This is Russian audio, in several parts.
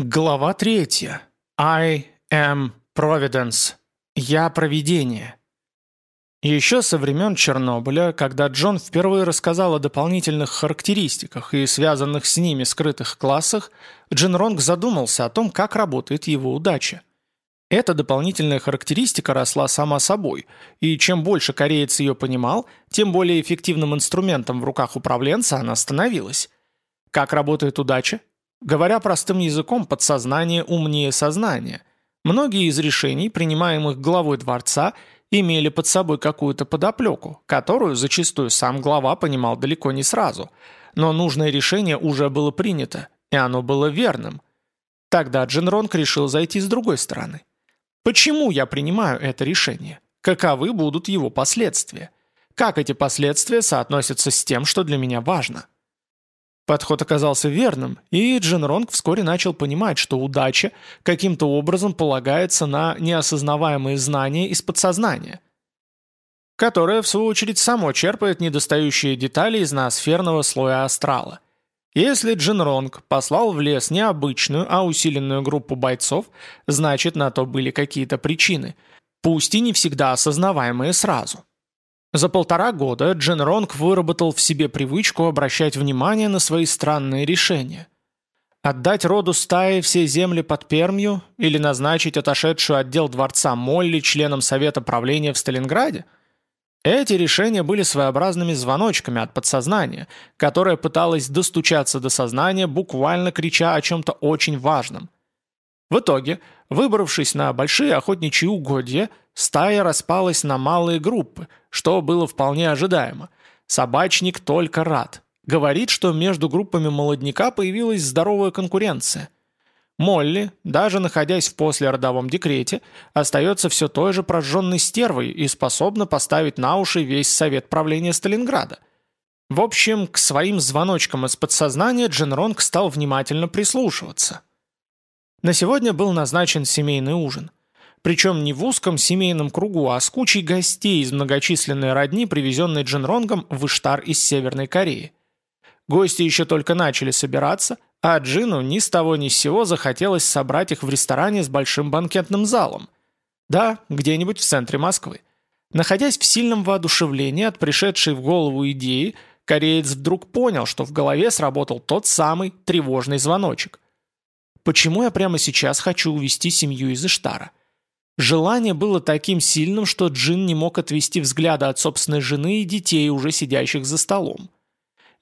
Глава третья. I am Providence. Я провидение. Еще со времен Чернобыля, когда Джон впервые рассказал о дополнительных характеристиках и связанных с ними скрытых классах, Джин Ронг задумался о том, как работает его удача. Эта дополнительная характеристика росла сама собой, и чем больше кореец ее понимал, тем более эффективным инструментом в руках управленца она становилась. Как работает удача? Говоря простым языком, подсознание умнее сознания. Многие из решений, принимаемых главой дворца, имели под собой какую-то подоплеку, которую зачастую сам глава понимал далеко не сразу. Но нужное решение уже было принято, и оно было верным. Тогда Джин Ронг решил зайти с другой стороны. Почему я принимаю это решение? Каковы будут его последствия? Как эти последствия соотносятся с тем, что для меня важно? Подход оказался верным, и Джин Ронг вскоре начал понимать, что удача каким-то образом полагается на неосознаваемые знания из подсознания, которое, в свою очередь, само черпает недостающие детали из ноосферного слоя астрала. Если Джин Ронг послал в лес не обычную, а усиленную группу бойцов, значит, на то были какие-то причины, пусть и не всегда осознаваемые сразу. За полтора года Джин Ронг выработал в себе привычку обращать внимание на свои странные решения. Отдать роду стаи все земли под Пермью или назначить отошедшую отдел дворца Молли членом Совета правления в Сталинграде? Эти решения были своеобразными звоночками от подсознания, которое пыталось достучаться до сознания, буквально крича о чем-то очень важном. В итоге, выбравшись на большие охотничьи угодья, стая распалась на малые группы, что было вполне ожидаемо. Собачник только рад. Говорит, что между группами молодняка появилась здоровая конкуренция. Молли, даже находясь в послеродовом декрете, остается все той же прожженной стервой и способна поставить на уши весь совет правления Сталинграда. В общем, к своим звоночкам из подсознания Джин Ронг стал внимательно прислушиваться. На сегодня был назначен семейный ужин. Причем не в узком семейном кругу, а с кучей гостей из многочисленной родни, привезенной Джинронгом в Иштар из Северной Кореи. Гости еще только начали собираться, а Джину ни с того ни с сего захотелось собрать их в ресторане с большим банкетным залом. Да, где-нибудь в центре Москвы. Находясь в сильном воодушевлении от пришедшей в голову идеи, кореец вдруг понял, что в голове сработал тот самый тревожный звоночек – Почему я прямо сейчас хочу увести семью из Иштара? Желание было таким сильным, что Джин не мог отвести взгляда от собственной жены и детей, уже сидящих за столом.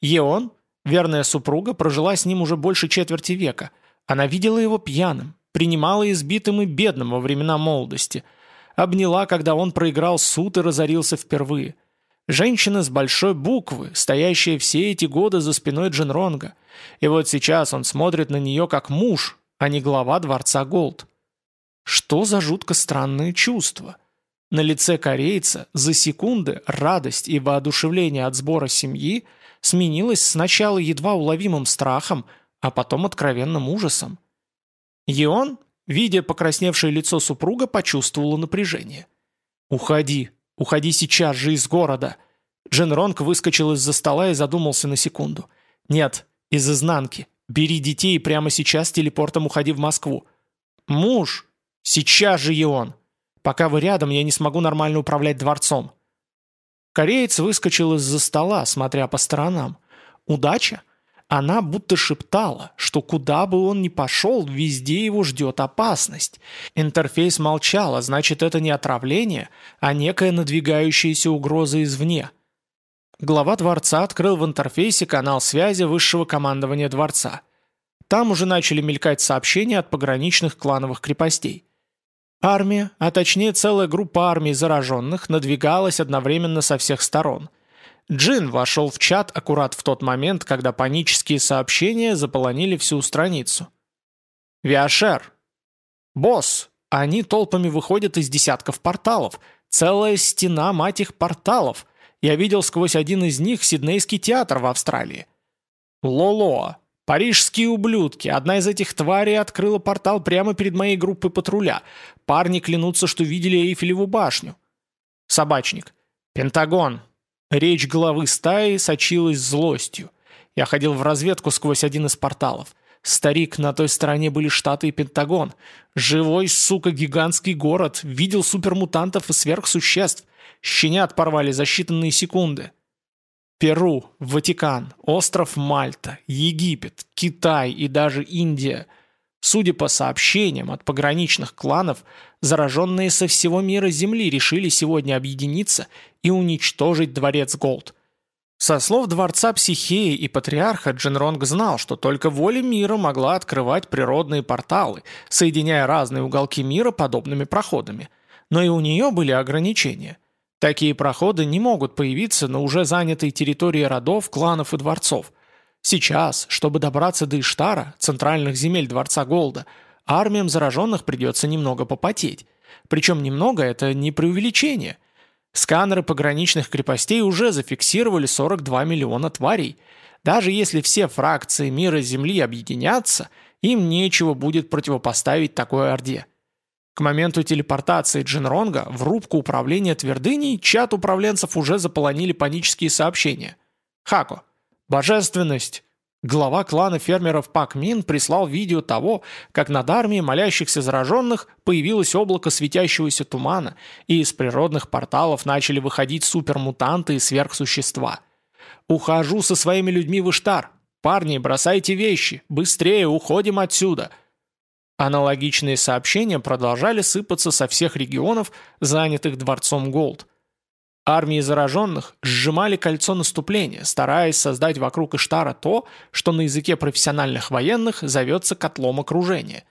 Еон, верная супруга, прожила с ним уже больше четверти века. Она видела его пьяным, принимала избитым и бедным во времена молодости, обняла, когда он проиграл суд и разорился впервые. Женщина с большой буквы, стоящая все эти годы за спиной Джинронга – и вот сейчас он смотрит на нее как муж, а не глава дворца Голд. Что за жутко странное чувство? На лице корейца за секунды радость и воодушевление от сбора семьи сменилось сначала едва уловимым страхом, а потом откровенным ужасом. Еон, видя покрасневшее лицо супруга, почувствовала напряжение. «Уходи, уходи сейчас же из города!» Джин Ронг выскочил из-за стола и задумался на секунду. «Нет, из изнанки. Бери детей и прямо сейчас телепортом уходи в Москву. Муж! Сейчас же и он! Пока вы рядом, я не смогу нормально управлять дворцом. Кореец выскочил из-за стола, смотря по сторонам. Удача? Она будто шептала, что куда бы он ни пошел, везде его ждет опасность. Интерфейс молчал, а значит это не отравление, а некая надвигающаяся угроза извне. Глава дворца открыл в интерфейсе канал связи высшего командования дворца. Там уже начали мелькать сообщения от пограничных клановых крепостей. Армия, а точнее целая группа армий зараженных, надвигалась одновременно со всех сторон. Джин вошел в чат аккурат в тот момент, когда панические сообщения заполонили всю страницу. «Виашер! Босс! Они толпами выходят из десятков порталов! Целая стена, мать их, порталов!» Я видел сквозь один из них Сиднейский театр в Австралии. Лоло. Парижские ублюдки. Одна из этих тварей открыла портал прямо перед моей группой патруля. Парни клянутся, что видели Эйфелеву башню. Собачник. Пентагон. Речь главы стаи сочилась злостью. Я ходил в разведку сквозь один из порталов. Старик, на той стороне были Штаты и Пентагон. Живой, сука, гигантский город. Видел супермутантов и сверхсуществ. Щенят порвали за считанные секунды. Перу, Ватикан, остров Мальта, Египет, Китай и даже Индия. Судя по сообщениям от пограничных кланов, зараженные со всего мира Земли решили сегодня объединиться и уничтожить дворец Голд. Со слов дворца Психеи и патриарха Джинронг знал, что только воля мира могла открывать природные порталы, соединяя разные уголки мира подобными проходами. Но и у нее были ограничения – Такие проходы не могут появиться на уже занятой территории родов, кланов и дворцов. Сейчас, чтобы добраться до Иштара, центральных земель Дворца Голда, армиям зараженных придется немного попотеть. Причем немного – это не преувеличение. Сканеры пограничных крепостей уже зафиксировали 42 миллиона тварей. Даже если все фракции мира Земли объединятся, им нечего будет противопоставить такой орде. К моменту телепортации Джинронга в рубку управления твердыней чат управленцев уже заполонили панические сообщения. Хако. Божественность. Глава клана фермеров Пак Мин прислал видео того, как над армией молящихся зараженных появилось облако светящегося тумана, и из природных порталов начали выходить супермутанты и сверхсущества. «Ухожу со своими людьми в Иштар. Парни, бросайте вещи. Быстрее, уходим отсюда!» Аналогичные сообщения продолжали сыпаться со всех регионов, занятых дворцом Голд. Армии зараженных сжимали кольцо наступления, стараясь создать вокруг Иштара то, что на языке профессиональных военных зовется котлом окружения.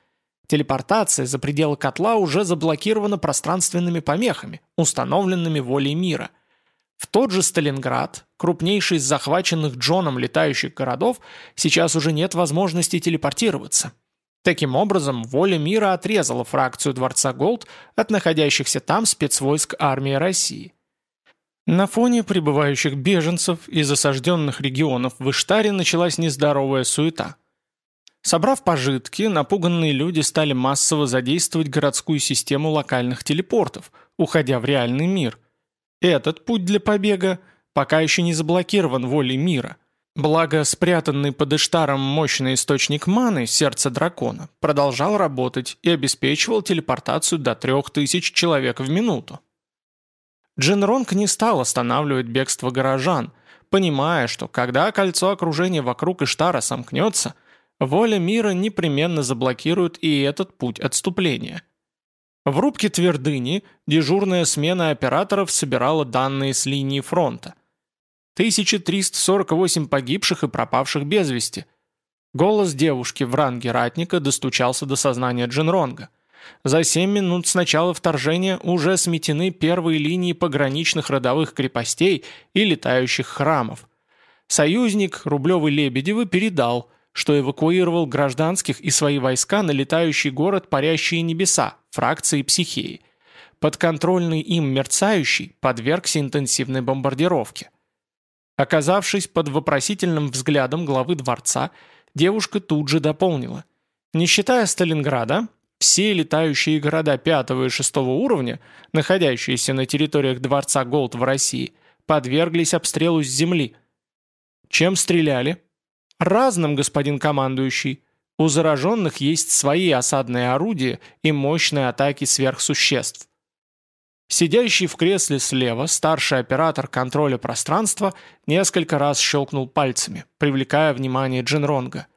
Телепортация за пределы котла уже заблокирована пространственными помехами, установленными волей мира. В тот же Сталинград, крупнейший из захваченных Джоном летающих городов, сейчас уже нет возможности телепортироваться – Таким образом, воля мира отрезала фракцию Дворца Голд от находящихся там спецвойск армии России. На фоне прибывающих беженцев из осажденных регионов в Иштаре началась нездоровая суета. Собрав пожитки, напуганные люди стали массово задействовать городскую систему локальных телепортов, уходя в реальный мир. Этот путь для побега пока еще не заблокирован волей мира – Благо, спрятанный под Иштаром мощный источник маны, сердце дракона, продолжал работать и обеспечивал телепортацию до трех тысяч человек в минуту. Джинронг не стал останавливать бегство горожан, понимая, что когда кольцо окружения вокруг Иштара сомкнется, воля мира непременно заблокирует и этот путь отступления. В рубке твердыни дежурная смена операторов собирала данные с линии фронта – 1348 погибших и пропавших без вести. Голос девушки в ранге ратника достучался до сознания Джинронга. За 7 минут с начала вторжения уже сметены первые линии пограничных родовых крепостей и летающих храмов. Союзник Рублевый Лебедевы передал, что эвакуировал гражданских и свои войска на летающий город Парящие Небеса, фракции Психеи. Подконтрольный им мерцающий подвергся интенсивной бомбардировке. Оказавшись под вопросительным взглядом главы дворца, девушка тут же дополнила. Не считая Сталинграда, все летающие города пятого и шестого уровня, находящиеся на территориях дворца Голд в России, подверглись обстрелу с земли. Чем стреляли? Разным, господин командующий. У зараженных есть свои осадные орудия и мощные атаки сверхсуществ. Сидящий в кресле слева старший оператор контроля пространства несколько раз щелкнул пальцами, привлекая внимание Джинронга.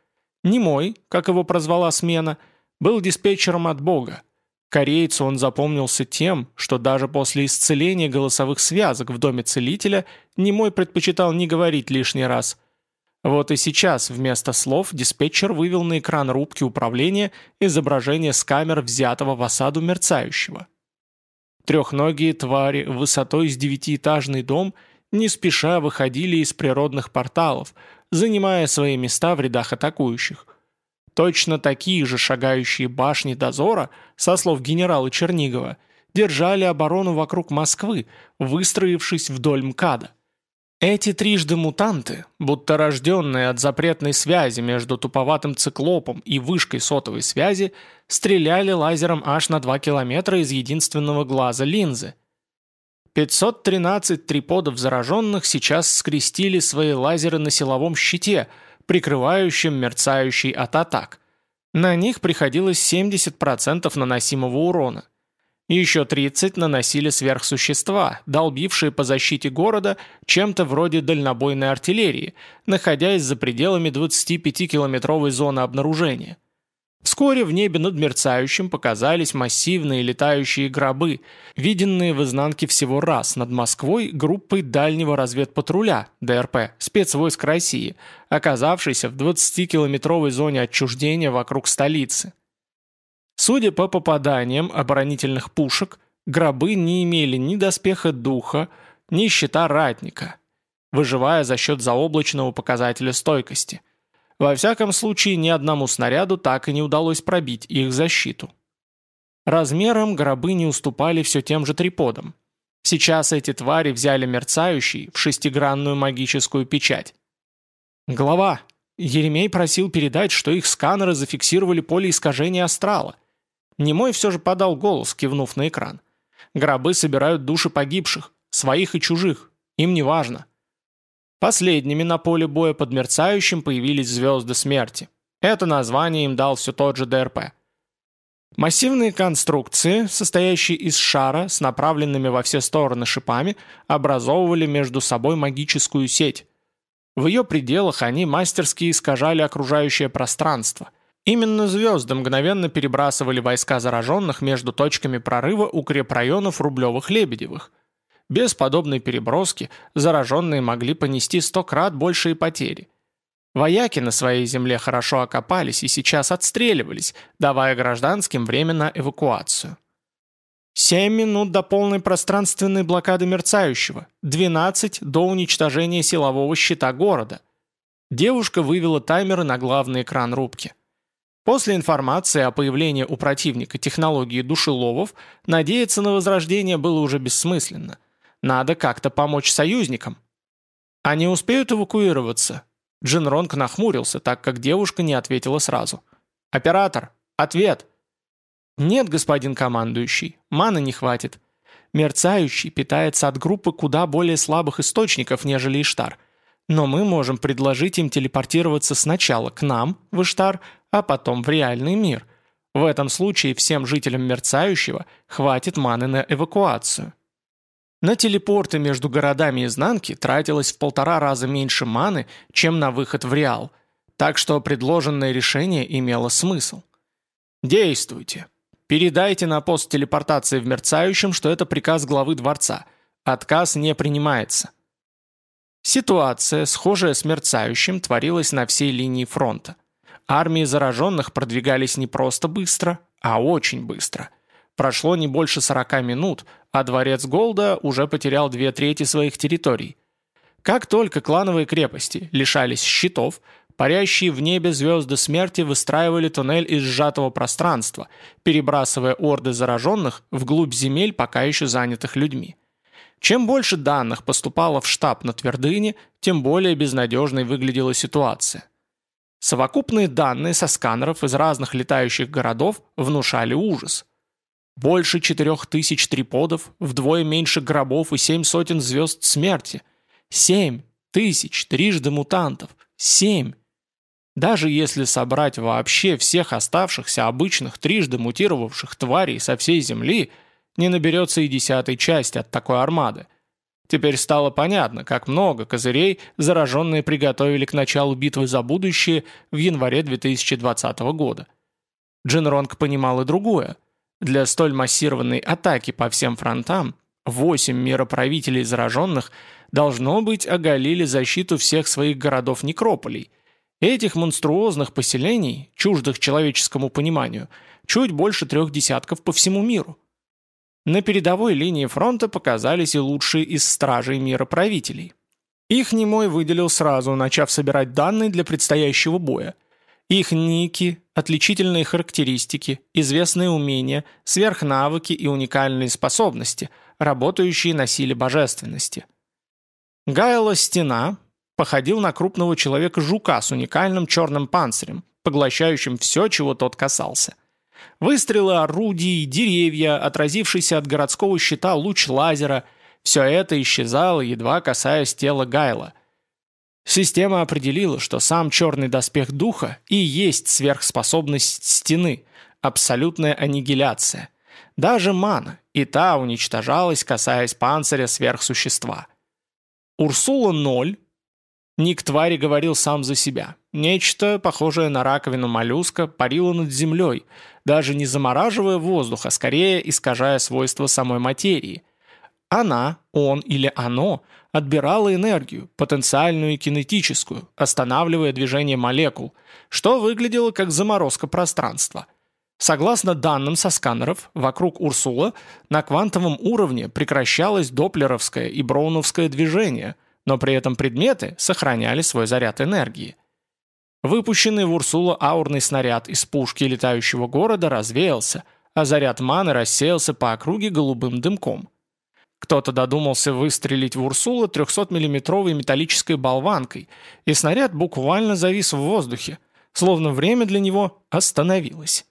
Немой, как его прозвала смена, был диспетчером от бога. Корейцу он запомнился тем, что даже после исцеления голосовых связок в доме целителя Немой предпочитал не говорить лишний раз. Вот и сейчас вместо слов диспетчер вывел на экран рубки управления изображение с камер взятого в осаду мерцающего. Трехногие твари высотой с девятиэтажный дом не спеша выходили из природных порталов, занимая свои места в рядах атакующих. Точно такие же шагающие башни дозора, со слов генерала Чернигова, держали оборону вокруг Москвы, выстроившись вдоль МКАДа. Эти трижды мутанты, будто рожденные от запретной связи между туповатым циклопом и вышкой сотовой связи, стреляли лазером аж на 2 километра из единственного глаза линзы. 513 триподов зараженных сейчас скрестили свои лазеры на силовом щите, прикрывающим мерцающий от атак. На них приходилось 70% наносимого урона. Еще 30 наносили сверхсущества, долбившие по защите города чем-то вроде дальнобойной артиллерии, находясь за пределами 25-километровой зоны обнаружения. Вскоре в небе над мерцающим показались массивные летающие гробы, виденные в изнанке всего раз над Москвой группой дальнего разведпатруля, ДРП, спецвойск России, оказавшейся в 20-километровой зоне отчуждения вокруг столицы. Судя по попаданиям оборонительных пушек, гробы не имели ни доспеха духа, ни щита ратника, выживая за счет заоблачного показателя стойкости. Во всяком случае, ни одному снаряду так и не удалось пробить их защиту. Размером гробы не уступали все тем же триподам. Сейчас эти твари взяли мерцающий в шестигранную магическую печать. Глава. Еремей просил передать, что их сканеры зафиксировали поле искажения астрала. Немой все же подал голос, кивнув на экран. Гробы собирают души погибших, своих и чужих. Им не важно. Последними на поле боя под мерцающим появились звезды смерти. Это название им дал все тот же ДРП. Массивные конструкции, состоящие из шара с направленными во все стороны шипами, образовывали между собой магическую сеть. В ее пределах они мастерски искажали окружающее пространство. Именно звезды мгновенно перебрасывали войска зараженных между точками прорыва укрепрайонов Рублевых-Лебедевых – без подобной переброски зараженные могли понести сто крат большие потери. Вояки на своей земле хорошо окопались и сейчас отстреливались, давая гражданским время на эвакуацию. Семь минут до полной пространственной блокады мерцающего, 12 до уничтожения силового щита города. Девушка вывела таймеры на главный экран рубки. После информации о появлении у противника технологии душеловов надеяться на возрождение было уже бессмысленно – надо как-то помочь союзникам. Они успеют эвакуироваться?» Джин Ронг нахмурился, так как девушка не ответила сразу. «Оператор, ответ!» «Нет, господин командующий, маны не хватит. Мерцающий питается от группы куда более слабых источников, нежели Иштар. Но мы можем предложить им телепортироваться сначала к нам, в Иштар, а потом в реальный мир. В этом случае всем жителям Мерцающего хватит маны на эвакуацию. На телепорты между городами изнанки тратилось в полтора раза меньше маны, чем на выход в Реал, так что предложенное решение имело смысл. Действуйте. Передайте на пост телепортации в мерцающем, что это приказ главы дворца. Отказ не принимается. Ситуация, схожая с мерцающим, творилась на всей линии фронта. Армии зараженных продвигались не просто быстро, а очень быстро – Прошло не больше 40 минут, а дворец Голда уже потерял две трети своих территорий. Как только клановые крепости лишались щитов, парящие в небе звезды смерти выстраивали туннель из сжатого пространства, перебрасывая орды зараженных вглубь земель, пока еще занятых людьми. Чем больше данных поступало в штаб на твердыне, тем более безнадежной выглядела ситуация. Совокупные данные со сканеров из разных летающих городов внушали ужас. Больше четырех тысяч триподов, вдвое меньше гробов и семь сотен звезд смерти. Семь тысяч трижды мутантов. Семь. Даже если собрать вообще всех оставшихся обычных трижды мутировавших тварей со всей Земли, не наберется и десятой части от такой армады. Теперь стало понятно, как много козырей зараженные приготовили к началу битвы за будущее в январе 2020 года. Джин Ронг понимал и другое – для столь массированной атаки по всем фронтам восемь мироправителей зараженных должно быть оголили защиту всех своих городов-некрополей. Этих монструозных поселений, чуждых человеческому пониманию, чуть больше трех десятков по всему миру. На передовой линии фронта показались и лучшие из стражей мироправителей. Их Немой выделил сразу, начав собирать данные для предстоящего боя – их ники, отличительные характеристики, известные умения, сверхнавыки и уникальные способности, работающие на силе божественности. Гайла Стена походил на крупного человека-жука с уникальным черным панцирем, поглощающим все, чего тот касался. Выстрелы орудий, деревья, отразившийся от городского щита луч лазера – все это исчезало, едва касаясь тела Гайла. Система определила, что сам черный доспех духа и есть сверхспособность стены, абсолютная аннигиляция. Даже мана, и та уничтожалась, касаясь панциря сверхсущества. Урсула ноль. Ник твари говорил сам за себя. Нечто, похожее на раковину моллюска, парило над землей, даже не замораживая воздух, а скорее искажая свойства самой материи. Она, он или оно отбирало энергию, потенциальную и кинетическую, останавливая движение молекул, что выглядело как заморозка пространства. Согласно данным со сканеров, вокруг Урсула на квантовом уровне прекращалось доплеровское и броуновское движение, но при этом предметы сохраняли свой заряд энергии. Выпущенный в Урсула аурный снаряд из пушки летающего города развеялся, а заряд маны рассеялся по округе голубым дымком. Кто-то додумался выстрелить в Урсула 300-миллиметровой металлической болванкой, и снаряд буквально завис в воздухе, словно время для него остановилось.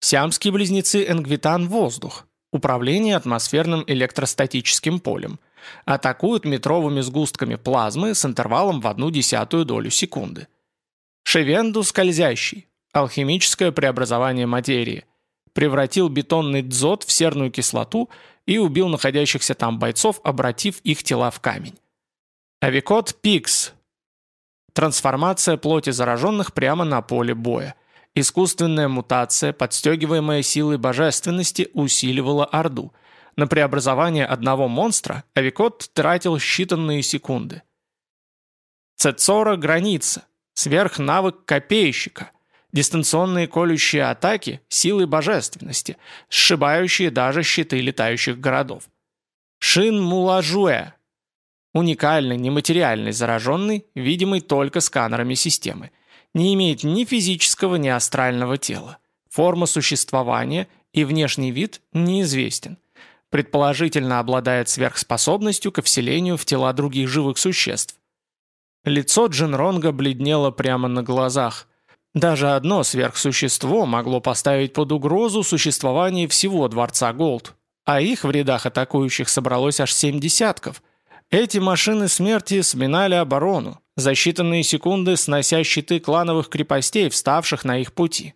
Сиамские близнецы Энгвитан «Воздух», управление атмосферным электростатическим полем, атакуют метровыми сгустками плазмы с интервалом в одну десятую долю секунды. Шевенду скользящий. Алхимическое преобразование материи. Превратил бетонный дзот в серную кислоту и убил находящихся там бойцов, обратив их тела в камень. Авикот Пикс. Трансформация плоти зараженных прямо на поле боя. Искусственная мутация, подстегиваемая силой божественности, усиливала Орду. На преобразование одного монстра Авикот тратил считанные секунды. Цецора граница. Сверхнавык копейщика. Дистанционные колющие атаки – силы божественности, сшибающие даже щиты летающих городов. Шин Мулажуэ – уникальный, нематериальный зараженный, видимый только сканерами системы. Не имеет ни физического, ни астрального тела. Форма существования и внешний вид неизвестен. Предположительно обладает сверхспособностью к вселению в тела других живых существ. Лицо Джинронга бледнело прямо на глазах. Даже одно сверхсущество могло поставить под угрозу существование всего Дворца Голд, а их в рядах атакующих собралось аж семь десятков. Эти машины смерти сминали оборону, за считанные секунды снося щиты клановых крепостей, вставших на их пути.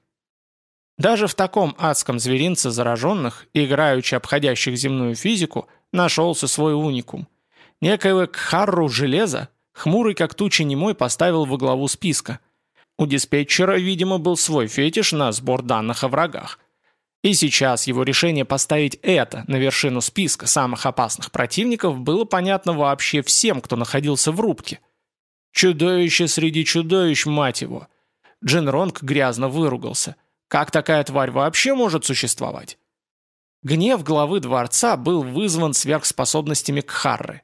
Даже в таком адском зверинце зараженных, играючи обходящих земную физику, нашелся свой уникум. Некоего Кхарру Железа, Хмурый, как туча немой, поставил во главу списка. У диспетчера, видимо, был свой фетиш на сбор данных о врагах. И сейчас его решение поставить это на вершину списка самых опасных противников было понятно вообще всем, кто находился в рубке. Чудовище среди чудовищ, мать его! Джин Ронг грязно выругался. Как такая тварь вообще может существовать? Гнев главы дворца был вызван сверхспособностями Кхарры –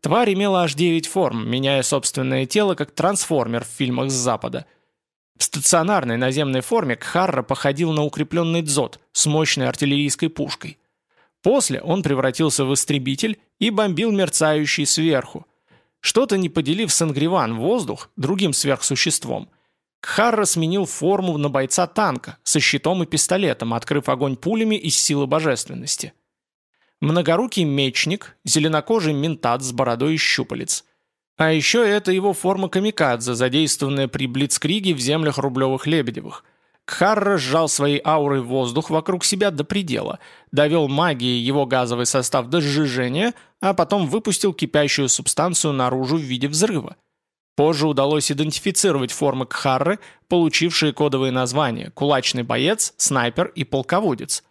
Тварь имела аж 9 форм, меняя собственное тело как трансформер в фильмах с Запада. В стационарной наземной форме Кхарра походил на укрепленный дзот с мощной артиллерийской пушкой. После он превратился в истребитель и бомбил мерцающий сверху. Что-то не поделив Сангриван воздух другим сверхсуществом. Кхарра сменил форму на бойца танка со щитом и пистолетом, открыв огонь пулями из силы божественности. Многорукий мечник, зеленокожий ментат с бородой и щупалец. А еще это его форма камикадзе, задействованная при Блицкриге в землях Рублевых-Лебедевых. Кхарра сжал своей аурой воздух вокруг себя до предела, довел магией его газовый состав до сжижения, а потом выпустил кипящую субстанцию наружу в виде взрыва. Позже удалось идентифицировать формы Кхарры, получившие кодовые названия «Кулачный боец», «Снайпер» и «Полководец».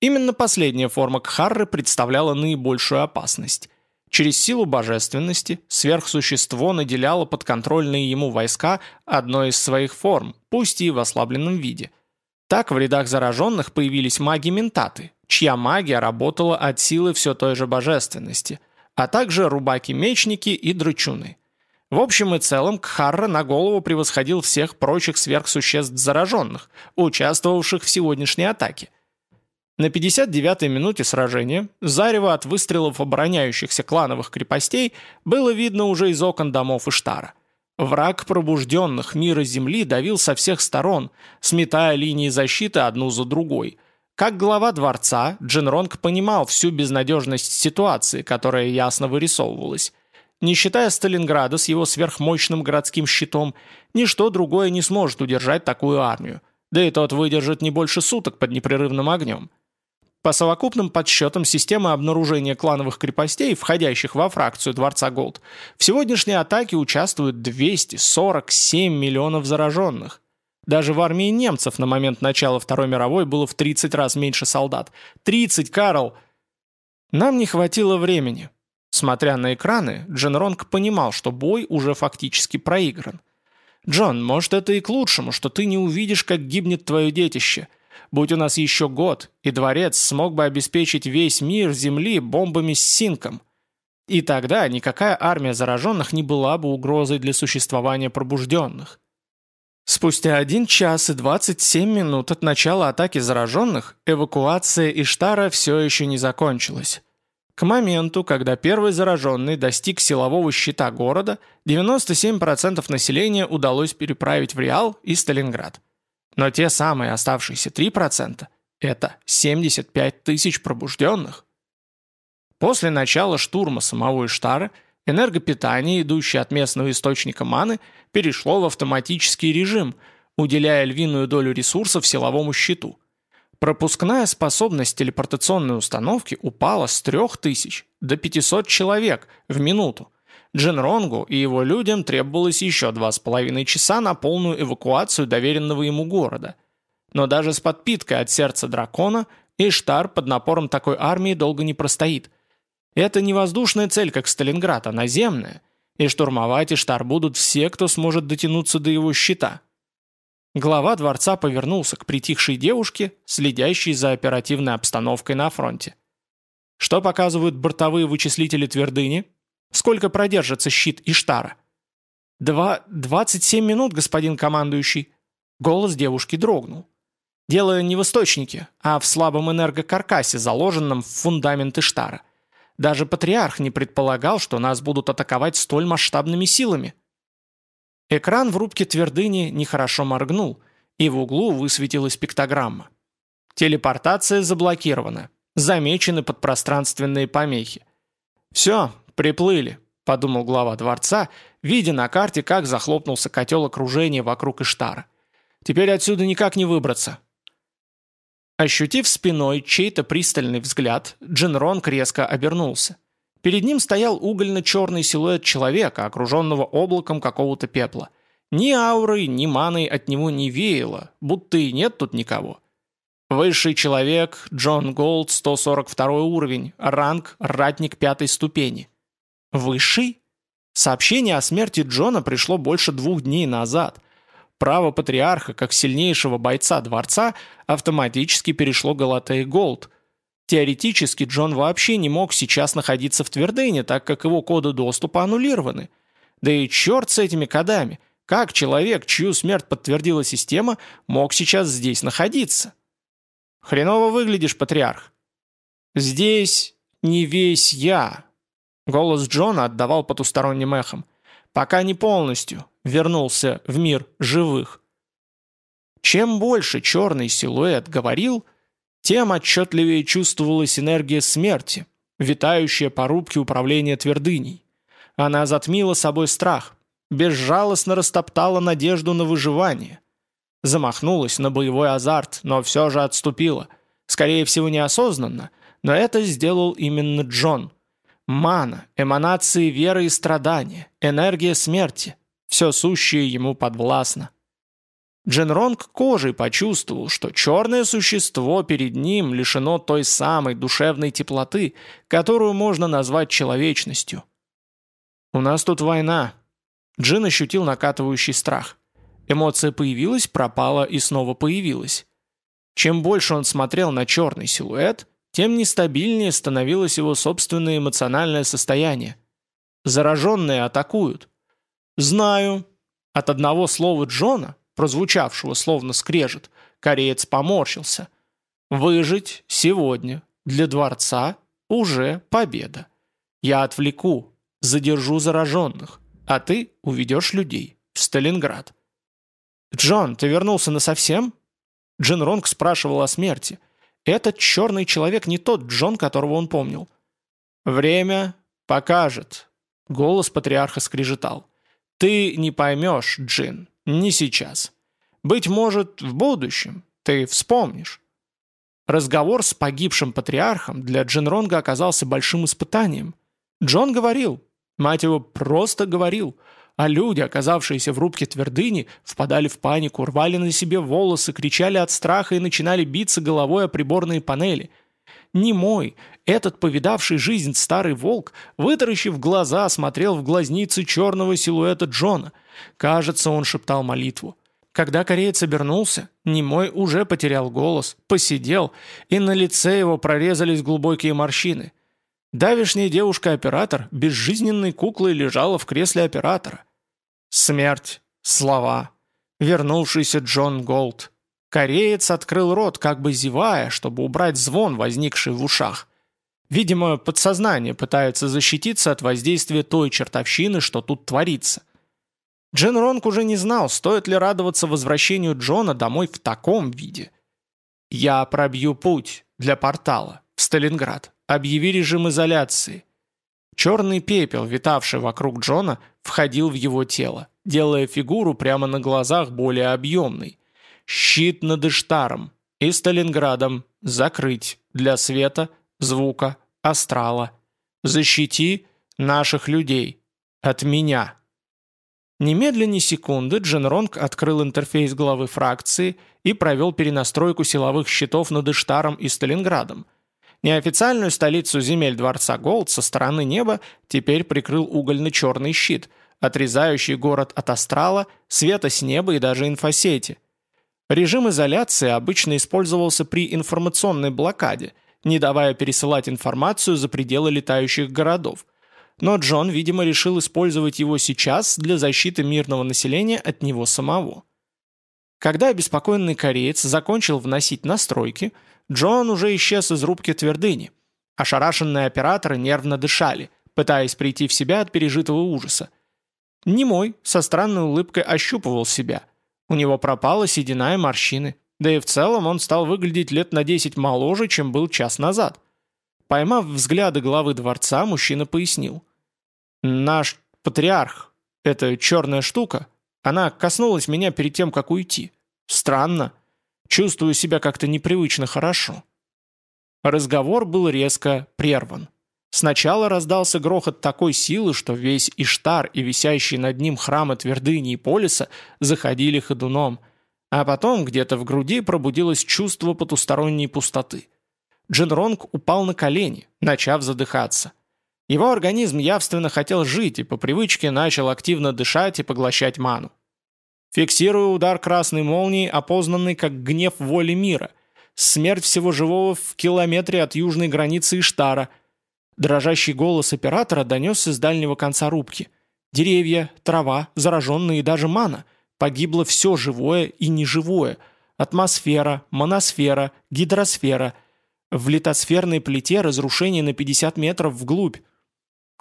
Именно последняя форма Кхарры представляла наибольшую опасность. Через силу божественности сверхсущество наделяло подконтрольные ему войска одной из своих форм, пусть и в ослабленном виде. Так в рядах зараженных появились маги-ментаты, чья магия работала от силы все той же божественности, а также рубаки-мечники и драчуны. В общем и целом, Кхарра на голову превосходил всех прочих сверхсуществ зараженных, участвовавших в сегодняшней атаке. На 59-й минуте сражения зарево от выстрелов обороняющихся клановых крепостей было видно уже из окон домов Иштара. Враг пробужденных мира Земли давил со всех сторон, сметая линии защиты одну за другой. Как глава дворца, Джинронг понимал всю безнадежность ситуации, которая ясно вырисовывалась. не считая Сталинграда с его сверхмощным городским щитом, ничто другое не сможет удержать такую армию. Да и тот выдержит не больше суток под непрерывным огнем. По совокупным подсчетам системы обнаружения клановых крепостей, входящих во фракцию Дворца Голд, в сегодняшней атаке участвуют 247 миллионов зараженных. Даже в армии немцев на момент начала Второй мировой было в 30 раз меньше солдат. 30, Карл! Нам не хватило времени. Смотря на экраны, Джен Ронг понимал, что бой уже фактически проигран. «Джон, может, это и к лучшему, что ты не увидишь, как гибнет твое детище. Будь у нас еще год, и дворец смог бы обеспечить весь мир Земли бомбами с синком. И тогда никакая армия зараженных не была бы угрозой для существования пробужденных. Спустя 1 час и 27 минут от начала атаки зараженных эвакуация Иштара все еще не закончилась. К моменту, когда первый зараженный достиг силового щита города, 97% населения удалось переправить в Реал и Сталинград. Но те самые оставшиеся 3% – это 75 тысяч пробужденных. После начала штурма самого Иштара энергопитание, идущее от местного источника маны, перешло в автоматический режим, уделяя львиную долю ресурсов силовому щиту. Пропускная способность телепортационной установки упала с 3000 до 500 человек в минуту, Джинронгу и его людям требовалось еще два с половиной часа на полную эвакуацию доверенного ему города. Но даже с подпиткой от сердца дракона Иштар под напором такой армии долго не простоит. Это не воздушная цель, как Сталинград, а наземная. И штурмовать Иштар будут все, кто сможет дотянуться до его щита. Глава дворца повернулся к притихшей девушке, следящей за оперативной обстановкой на фронте. Что показывают бортовые вычислители твердыни? Сколько продержится щит Иштара?» «Два... двадцать семь минут, господин командующий». Голос девушки дрогнул. «Дело не в источнике, а в слабом энергокаркасе, заложенном в фундамент Иштара. Даже патриарх не предполагал, что нас будут атаковать столь масштабными силами». Экран в рубке твердыни нехорошо моргнул, и в углу высветилась пиктограмма. Телепортация заблокирована. Замечены подпространственные помехи. Все, «Приплыли», — подумал глава дворца, видя на карте, как захлопнулся котел окружения вокруг Иштара. «Теперь отсюда никак не выбраться». Ощутив спиной чей-то пристальный взгляд, Джин Ронг резко обернулся. Перед ним стоял угольно-черный силуэт человека, окруженного облаком какого-то пепла. Ни аурой, ни маной от него не веяло, будто и нет тут никого. Высший человек, Джон Голд, 142 уровень, ранг, ратник пятой ступени. Высший? Сообщение о смерти Джона пришло больше двух дней назад. Право патриарха, как сильнейшего бойца дворца, автоматически перешло Галатеи Голд. Теоретически Джон вообще не мог сейчас находиться в твердыне, так как его коды доступа аннулированы. Да и черт с этими кодами. Как человек, чью смерть подтвердила система, мог сейчас здесь находиться? Хреново выглядишь, патриарх. Здесь не весь я, Голос Джона отдавал потусторонним эхом. «Пока не полностью. Вернулся в мир живых». Чем больше черный силуэт говорил, тем отчетливее чувствовалась энергия смерти, витающая по рубке управления твердыней. Она затмила собой страх, безжалостно растоптала надежду на выживание. Замахнулась на боевой азарт, но все же отступила. Скорее всего, неосознанно, но это сделал именно Джон – Мана, эманации веры и страдания, энергия смерти – все сущее ему подвластно. Дженронг кожей почувствовал, что черное существо перед ним лишено той самой душевной теплоты, которую можно назвать человечностью. «У нас тут война». Джин ощутил накатывающий страх. Эмоция появилась, пропала и снова появилась. Чем больше он смотрел на черный силуэт, тем нестабильнее становилось его собственное эмоциональное состояние. Зараженные атакуют. «Знаю». От одного слова Джона, прозвучавшего словно скрежет, кореец поморщился. «Выжить сегодня для дворца уже победа. Я отвлеку, задержу зараженных, а ты уведешь людей в Сталинград». «Джон, ты вернулся насовсем?» Джин Ронг спрашивал о смерти – этот черный человек не тот Джон, которого он помнил. «Время покажет». Голос патриарха скрежетал. «Ты не поймешь, Джин, не сейчас. Быть может, в будущем. Ты вспомнишь». Разговор с погибшим патриархом для Джинронга оказался большим испытанием. Джон говорил, мать его просто говорил, а люди, оказавшиеся в рубке твердыни, впадали в панику, рвали на себе волосы, кричали от страха и начинали биться головой о приборные панели. Не мой, этот повидавший жизнь старый волк, вытаращив глаза, смотрел в глазницы черного силуэта Джона. Кажется, он шептал молитву. Когда кореец обернулся, Немой уже потерял голос, посидел, и на лице его прорезались глубокие морщины. Давишняя девушка-оператор безжизненной куклой лежала в кресле оператора. Смерть, слова, вернувшийся Джон Голд. Кореец открыл рот, как бы зевая, чтобы убрать звон, возникший в ушах. Видимо, подсознание пытается защититься от воздействия той чертовщины, что тут творится. Джин Ронг уже не знал, стоит ли радоваться возвращению Джона домой в таком виде. «Я пробью путь для портала в Сталинград. Объяви режим изоляции». Черный пепел, витавший вокруг Джона, входил в его тело, делая фигуру прямо на глазах более объемной. Щит над Иштаром и Сталинградом закрыть для света, звука, астрала. Защити наших людей. От меня. Немедленно секунды Джин Ронг открыл интерфейс главы фракции и провел перенастройку силовых щитов над Иштаром и Сталинградом. Неофициальную столицу земель Дворца Голд со стороны неба теперь прикрыл угольно-черный щит, отрезающий город от астрала, света с неба и даже инфосети. Режим изоляции обычно использовался при информационной блокаде, не давая пересылать информацию за пределы летающих городов – но Джон, видимо, решил использовать его сейчас для защиты мирного населения от него самого. Когда обеспокоенный кореец закончил вносить настройки, Джон уже исчез из рубки твердыни. Ошарашенные операторы нервно дышали, пытаясь прийти в себя от пережитого ужаса. Немой со странной улыбкой ощупывал себя. У него пропала седина и морщины, да и в целом он стал выглядеть лет на 10 моложе, чем был час назад. Поймав взгляды главы дворца, мужчина пояснил. Наш патриарх, эта черная штука, она коснулась меня перед тем, как уйти. Странно. Чувствую себя как-то непривычно хорошо. Разговор был резко прерван. Сначала раздался грохот такой силы, что весь Иштар и висящие над ним храмы Твердыни и Полиса заходили ходуном, а потом где-то в груди пробудилось чувство потусторонней пустоты. Джинронг упал на колени, начав задыхаться. Его организм явственно хотел жить и по привычке начал активно дышать и поглощать ману. Фиксирую удар красной молнии, опознанный как гнев воли мира. Смерть всего живого в километре от южной границы Иштара. Дрожащий голос оператора донесся с дальнего конца рубки. Деревья, трава, зараженные и даже мана. Погибло все живое и неживое. Атмосфера, моносфера, гидросфера. В литосферной плите разрушение на 50 метров вглубь.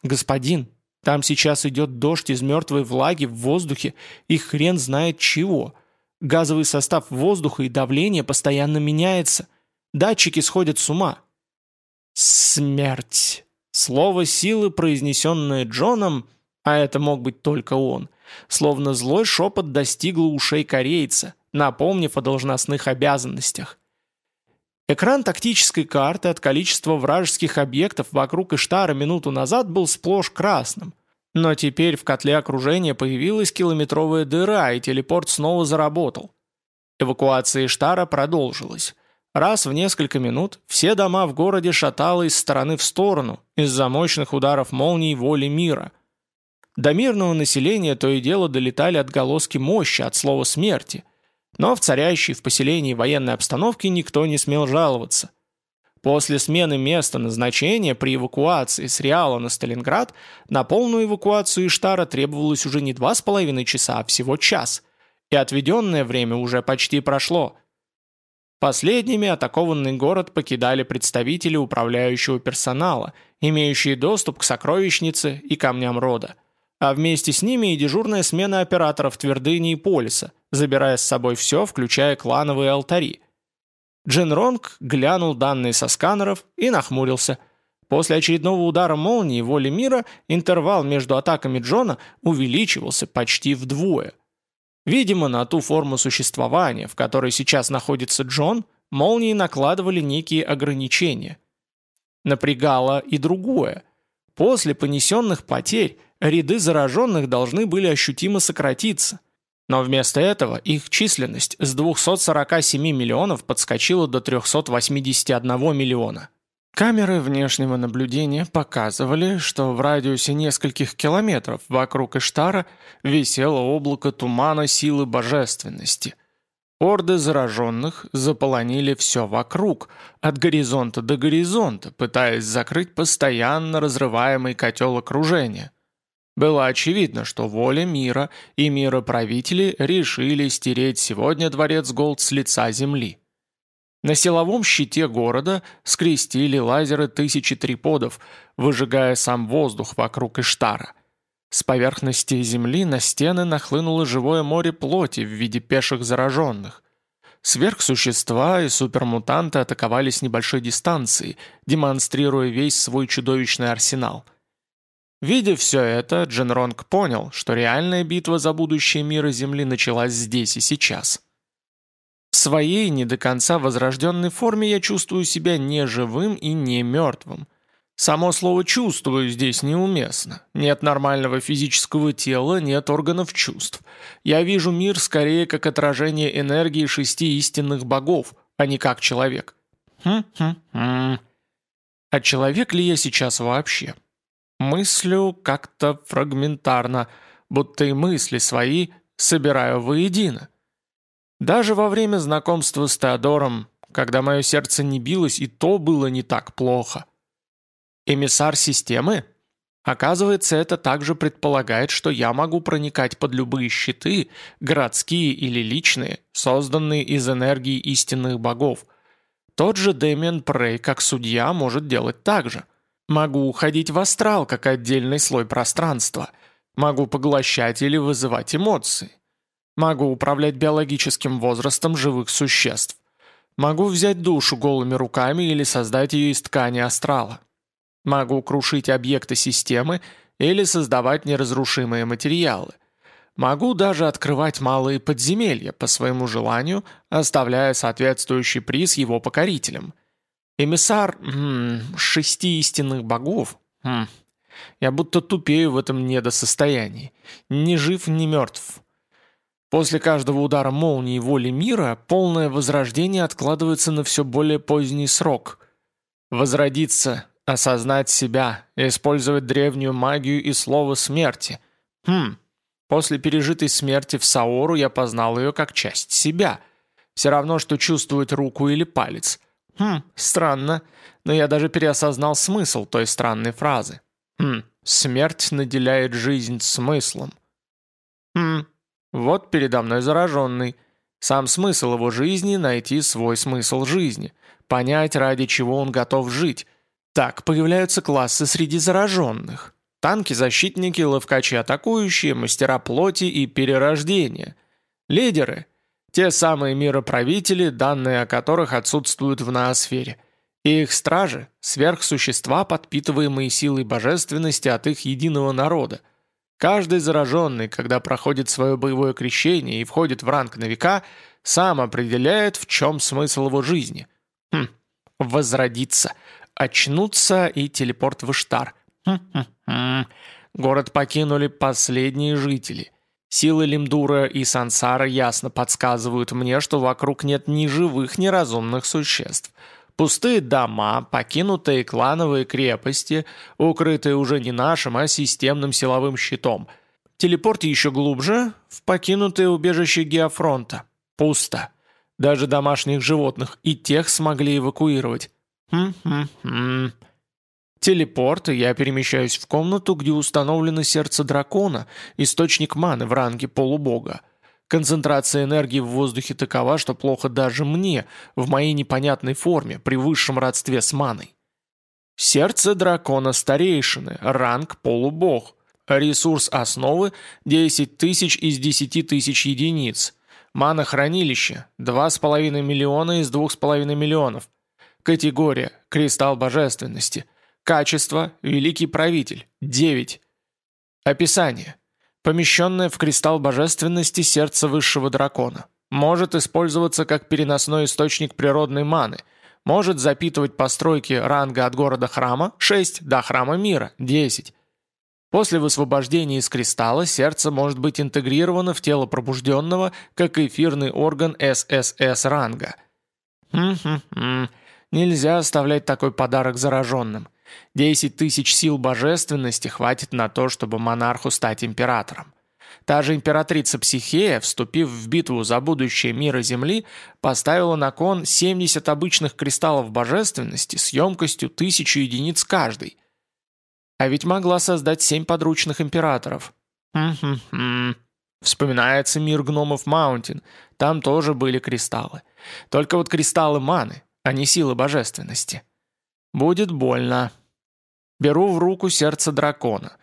«Господин, там сейчас идет дождь из мертвой влаги в воздухе и хрен знает чего. Газовый состав воздуха и давление постоянно меняется. Датчики сходят с ума». «Смерть». Слово силы, произнесенное Джоном, а это мог быть только он, словно злой шепот достигло ушей корейца, напомнив о должностных обязанностях. Экран тактической карты от количества вражеских объектов вокруг Иштара минуту назад был сплошь красным. Но теперь в котле окружения появилась километровая дыра, и телепорт снова заработал. Эвакуация Иштара продолжилась. Раз в несколько минут все дома в городе шатало из стороны в сторону из-за мощных ударов молний воли мира. До мирного населения то и дело долетали отголоски мощи от слова смерти – но в царящей в поселении военной обстановке никто не смел жаловаться. После смены места назначения при эвакуации с Реала на Сталинград на полную эвакуацию Иштара требовалось уже не два с половиной часа, а всего час. И отведенное время уже почти прошло. Последними атакованный город покидали представители управляющего персонала, имеющие доступ к сокровищнице и камням рода а вместе с ними и дежурная смена операторов Твердыни и Полиса, забирая с собой все, включая клановые алтари. Джин Ронг глянул данные со сканеров и нахмурился. После очередного удара молнии воли мира интервал между атаками Джона увеличивался почти вдвое. Видимо, на ту форму существования, в которой сейчас находится Джон, молнии накладывали некие ограничения. Напрягало и другое. После понесенных потерь ряды зараженных должны были ощутимо сократиться. Но вместо этого их численность с 247 миллионов подскочила до 381 миллиона. Камеры внешнего наблюдения показывали, что в радиусе нескольких километров вокруг Иштара висело облако тумана силы божественности. Орды зараженных заполонили все вокруг, от горизонта до горизонта, пытаясь закрыть постоянно разрываемый котел окружения. Было очевидно, что воля мира и мироправители решили стереть сегодня дворец Голд с лица земли. На силовом щите города скрестили лазеры тысячи триподов, выжигая сам воздух вокруг Иштара. С поверхности земли на стены нахлынуло живое море плоти в виде пеших зараженных. Сверхсущества и супермутанты атаковали с небольшой дистанции, демонстрируя весь свой чудовищный арсенал. Видя все это, Дженронг понял, что реальная битва за будущее мира Земли началась здесь и сейчас – в своей не до конца возрожденной форме я чувствую себя не живым и не мертвым. Само слово «чувствую» здесь неуместно. Нет нормального физического тела, нет органов чувств. Я вижу мир скорее как отражение энергии шести истинных богов, а не как человек. Хм-хм-хм. А человек ли я сейчас вообще? Мыслю как-то фрагментарно, будто и мысли свои собираю воедино. Даже во время знакомства с Теодором, когда мое сердце не билось, и то было не так плохо. Эмиссар системы? Оказывается, это также предполагает, что я могу проникать под любые щиты, городские или личные, созданные из энергии истинных богов. Тот же Дэмиан Прей, как судья, может делать так же. Могу уходить в астрал, как отдельный слой пространства. Могу поглощать или вызывать эмоции. Могу управлять биологическим возрастом живых существ. Могу взять душу голыми руками или создать ее из ткани астрала. Могу крушить объекты системы или создавать неразрушимые материалы. Могу даже открывать малые подземелья по своему желанию, оставляя соответствующий приз его покорителям. Эмиссар м шести истинных богов. -м, я будто тупею в этом недосостоянии. Ни жив, ни мертв. После каждого удара молнии воли мира полное возрождение откладывается на все более поздний срок. Возродиться, осознать себя, использовать древнюю магию и слово смерти. Хм, после пережитой смерти в Саору я познал ее как часть себя. Все равно, что чувствовать руку или палец. Хм, странно, но я даже переосознал смысл той странной фразы. Хм, смерть наделяет жизнь смыслом. Хм, вот передо мной зараженный. Сам смысл его жизни – найти свой смысл жизни, понять, ради чего он готов жить. Так появляются классы среди зараженных. Танки-защитники, ловкачи-атакующие, мастера плоти и перерождения. Лидеры – те самые мироправители, данные о которых отсутствуют в ноосфере. И их стражи – сверхсущества, подпитываемые силой божественности от их единого народа – Каждый зараженный, когда проходит свое боевое крещение и входит в ранг на века, сам определяет, в чем смысл его жизни. Хм, возродиться, очнуться и телепорт в Иштар. Хм -хм -хм. Город покинули последние жители. Силы Лимдура и Сансара ясно подсказывают мне, что вокруг нет ни живых, ни разумных существ – Пустые дома, покинутые клановые крепости, укрытые уже не нашим, а системным силовым щитом. Телепорт еще глубже, в покинутое убежище Геофронта. Пусто. Даже домашних животных и тех смогли эвакуировать. Хм-хм-хм. Телепорт, и я перемещаюсь в комнату, где установлено сердце дракона, источник маны в ранге полубога. Концентрация энергии в воздухе такова, что плохо даже мне, в моей непонятной форме, при высшем родстве с маной. Сердце дракона старейшины, ранг полубог. Ресурс основы 10 тысяч из 10 тысяч единиц. Мана-хранилище 2,5 миллиона из 2,5 миллионов. Категория – кристалл божественности. Качество – великий правитель – 9. Описание. Помещенное в кристалл божественности сердце высшего дракона. Может использоваться как переносной источник природной маны. Может запитывать постройки ранга от города храма – 6 до храма мира – 10. После высвобождения из кристалла сердце может быть интегрировано в тело пробужденного, как эфирный орган ССС ранга. Хм-хм-хм. Нельзя оставлять такой подарок зараженным. Десять тысяч сил божественности хватит на то, чтобы монарху стать императором. Та же императрица Психея, вступив в битву за будущее мира Земли, поставила на кон 70 обычных кристаллов божественности с емкостью тысячу единиц каждый – а ведь могла создать семь подручных императоров. Вспоминается мир гномов Маунтин. Там тоже были кристаллы. Только вот кристаллы маны, а не силы божественности. Будет больно. Беру в руку сердце дракона.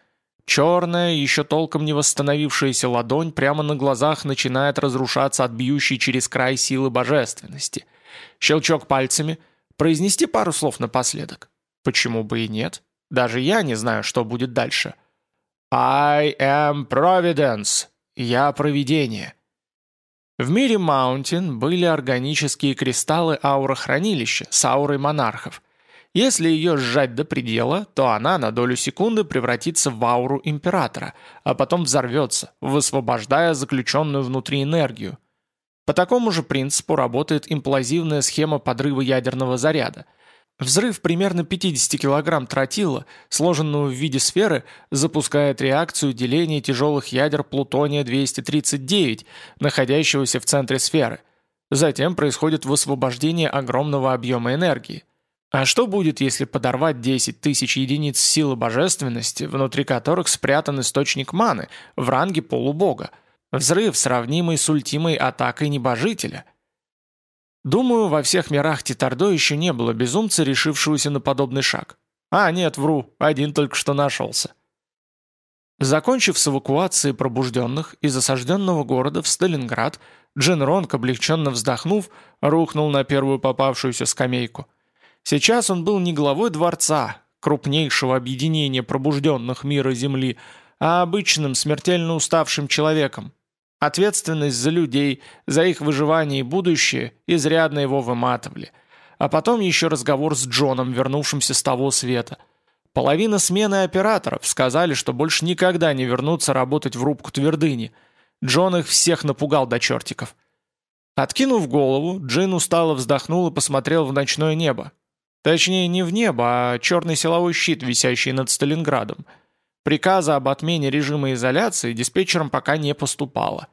Черная, еще толком не восстановившаяся ладонь прямо на глазах начинает разрушаться от бьющей через край силы божественности. Щелчок пальцами. Произнести пару слов напоследок. Почему бы и нет? Даже я не знаю, что будет дальше. I am Providence. Я провидение. В мире Маунтин были органические кристаллы аурохранилища с аурой монархов. Если ее сжать до предела, то она на долю секунды превратится в ауру императора, а потом взорвется, высвобождая заключенную внутри энергию. По такому же принципу работает имплазивная схема подрыва ядерного заряда – Взрыв примерно 50 кг тротила, сложенного в виде сферы, запускает реакцию деления тяжелых ядер плутония-239, находящегося в центре сферы. Затем происходит высвобождение огромного объема энергии. А что будет, если подорвать 10 тысяч единиц силы божественности, внутри которых спрятан источник маны, в ранге полубога? Взрыв, сравнимый с ультимой атакой небожителя – Думаю, во всех мирах Титардо еще не было безумца, решившегося на подобный шаг. А, нет, вру, один только что нашелся. Закончив с эвакуацией пробужденных из осажденного города в Сталинград, Джин Ронг, облегченно вздохнув, рухнул на первую попавшуюся скамейку. Сейчас он был не главой дворца, крупнейшего объединения пробужденных мира Земли, а обычным смертельно уставшим человеком, Ответственность за людей, за их выживание и будущее изрядно его выматывали. А потом еще разговор с Джоном, вернувшимся с того света. Половина смены операторов сказали, что больше никогда не вернутся работать в рубку твердыни. Джон их всех напугал до чертиков. Откинув голову, Джин устало вздохнул и посмотрел в ночное небо. Точнее, не в небо, а черный силовой щит, висящий над Сталинградом. Приказа об отмене режима изоляции диспетчерам пока не поступало.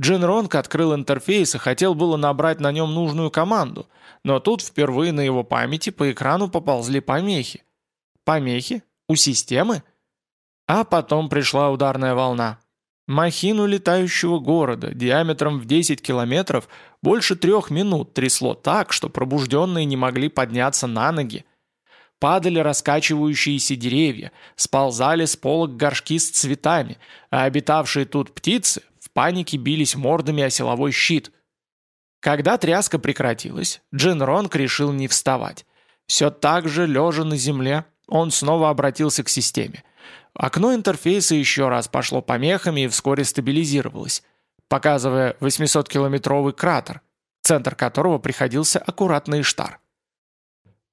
Джин Ронг открыл интерфейс и хотел было набрать на нем нужную команду, но тут впервые на его памяти по экрану поползли помехи. Помехи? У системы? А потом пришла ударная волна. Махину летающего города диаметром в 10 километров больше трех минут трясло так, что пробужденные не могли подняться на ноги. Падали раскачивающиеся деревья, сползали с полок горшки с цветами, а обитавшие тут птицы панике бились мордами о силовой щит. Когда тряска прекратилась, Джин Ронг решил не вставать. Все так же, лежа на земле, он снова обратился к системе. Окно интерфейса еще раз пошло помехами и вскоре стабилизировалось, показывая 800-километровый кратер, центр которого приходился аккуратный Иштар.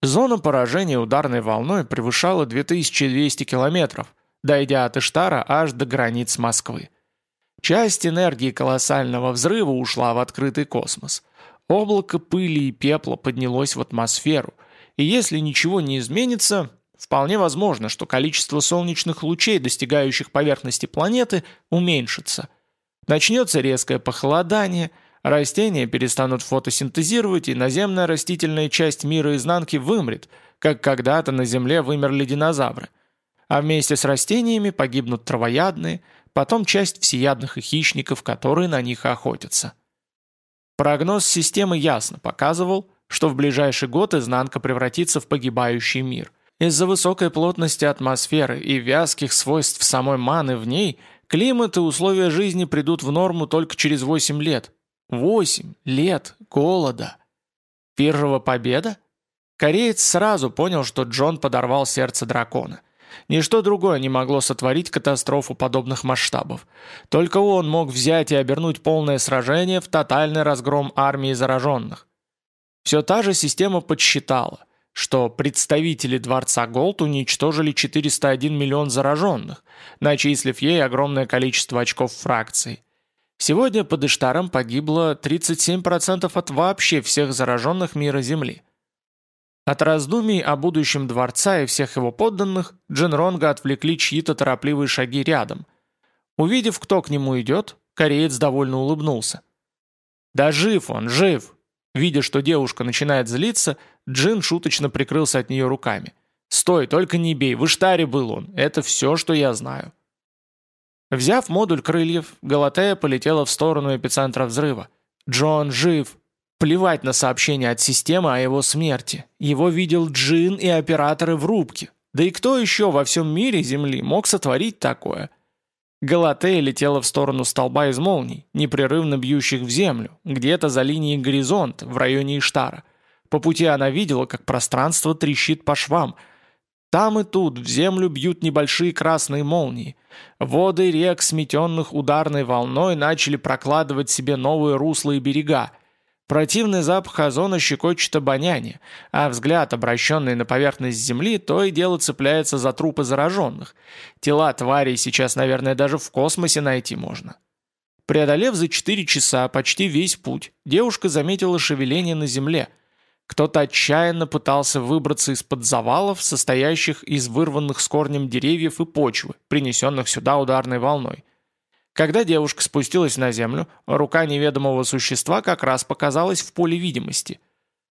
Зона поражения ударной волной превышала 2200 километров, дойдя от Иштара аж до границ Москвы. Часть энергии колоссального взрыва ушла в открытый космос. Облако пыли и пепла поднялось в атмосферу, и если ничего не изменится, вполне возможно, что количество солнечных лучей, достигающих поверхности планеты, уменьшится. Начнется резкое похолодание, растения перестанут фотосинтезировать, и наземная растительная часть мира изнанки вымрет, как когда-то на Земле вымерли динозавры. А вместе с растениями погибнут травоядные – потом часть всеядных и хищников, которые на них охотятся. Прогноз системы ясно показывал, что в ближайший год изнанка превратится в погибающий мир. Из-за высокой плотности атмосферы и вязких свойств самой маны в ней, климат и условия жизни придут в норму только через 8 лет. 8 лет голода. Первого победа? Кореец сразу понял, что Джон подорвал сердце дракона. Ничто другое не могло сотворить катастрофу подобных масштабов. Только он мог взять и обернуть полное сражение в тотальный разгром армии зараженных. Все та же система подсчитала, что представители Дворца Голд уничтожили 401 миллион зараженных, начислив ей огромное количество очков фракций. Сегодня под Иштаром погибло 37% от вообще всех зараженных мира Земли. От раздумий о будущем дворца и всех его подданных Джинронга отвлекли чьи-то торопливые шаги рядом. Увидев, кто к нему идет, кореец довольно улыбнулся. «Да жив он, жив!» Видя, что девушка начинает злиться, Джин шуточно прикрылся от нее руками. «Стой, только не бей, в Иштаре был он, это все, что я знаю». Взяв модуль крыльев, Галатея полетела в сторону эпицентра взрыва. «Джон жив!» Плевать на сообщение от системы о его смерти. Его видел Джин и операторы в рубке. Да и кто еще во всем мире Земли мог сотворить такое? Галатея летела в сторону столба из молний, непрерывно бьющих в землю, где-то за линией горизонта, в районе Иштара. По пути она видела, как пространство трещит по швам. Там и тут в землю бьют небольшие красные молнии. Воды рек, сметенных ударной волной, начали прокладывать себе новые русла и берега. Противный запах озона щекочет обоняние, а взгляд, обращенный на поверхность Земли, то и дело цепляется за трупы зараженных. Тела тварей сейчас, наверное, даже в космосе найти можно. Преодолев за 4 часа почти весь путь, девушка заметила шевеление на Земле. Кто-то отчаянно пытался выбраться из-под завалов, состоящих из вырванных с корнем деревьев и почвы, принесенных сюда ударной волной. Когда девушка спустилась на землю, рука неведомого существа как раз показалась в поле видимости.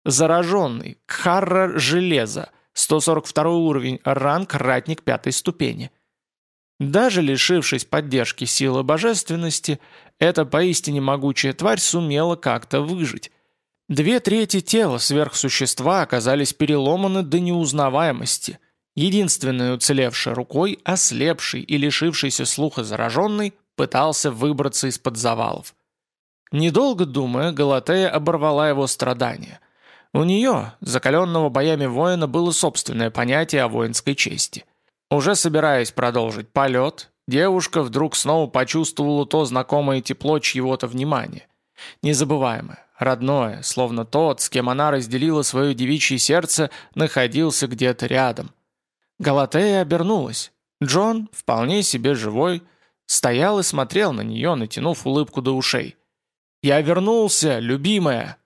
Зараженный, Кхарра Железо, 142 уровень, ранг ратник пятой ступени. Даже лишившись поддержки силы божественности, эта поистине могучая тварь сумела как-то выжить. Две трети тела сверхсущества оказались переломаны до неузнаваемости. Единственной уцелевшей рукой, ослепший и лишившийся слуха зараженный, пытался выбраться из-под завалов. Недолго думая, Галатея оборвала его страдания. У нее, закаленного боями воина, было собственное понятие о воинской чести. Уже собираясь продолжить полет, девушка вдруг снова почувствовала то знакомое тепло чьего-то внимания. Незабываемое, родное, словно тот, с кем она разделила свое девичье сердце, находился где-то рядом. Галатея обернулась. Джон, вполне себе живой, Стоял и смотрел на нее, натянув улыбку до ушей. «Я вернулся, любимая!»